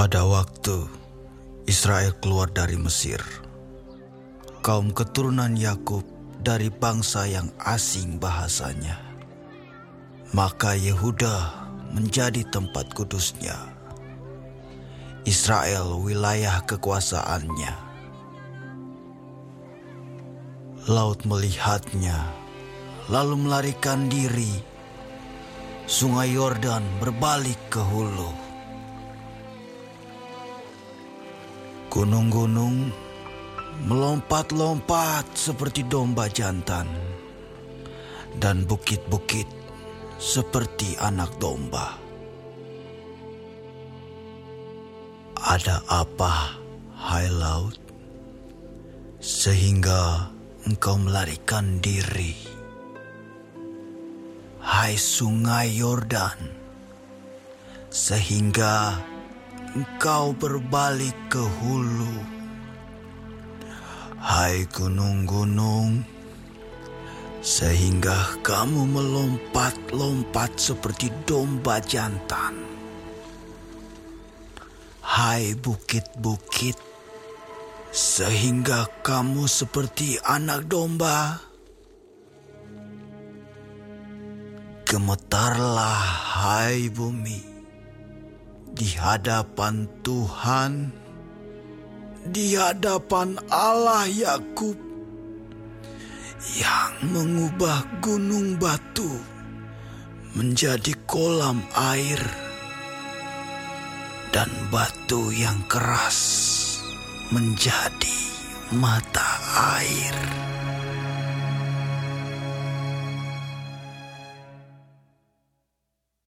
Pada waktu Israel keluar dari Mesir, kaum keturunan Yakub dari bangsa yang asing bahasanya, maka Yehuda menjadi tempat kudusnya. Israel wilayah kekuasaannya. Laut melihatnya, lalu melarikan diri. Sungai Yordan berbalik ke hulu. Gunung-gunung melompat-lompat seperti domba jantan, dan bukit-bukit seperti anak domba. Ada apa, hai laut, sehingga engkau melarikan diri? Hai sungai Yordan, sehingga engkau berbalik ke hulu. Hai gunung-gunung, sehingga kamu melompat-lompat seperti domba jantan. Hai bukit-bukit, sehingga kamu seperti anak domba. Gemetarlah, hai bumi, di hadapan Tuhan, di hadapan Allah Yakub yang mengubah gunung batu menjadi kolam air dan batu yang keras menjadi mata air.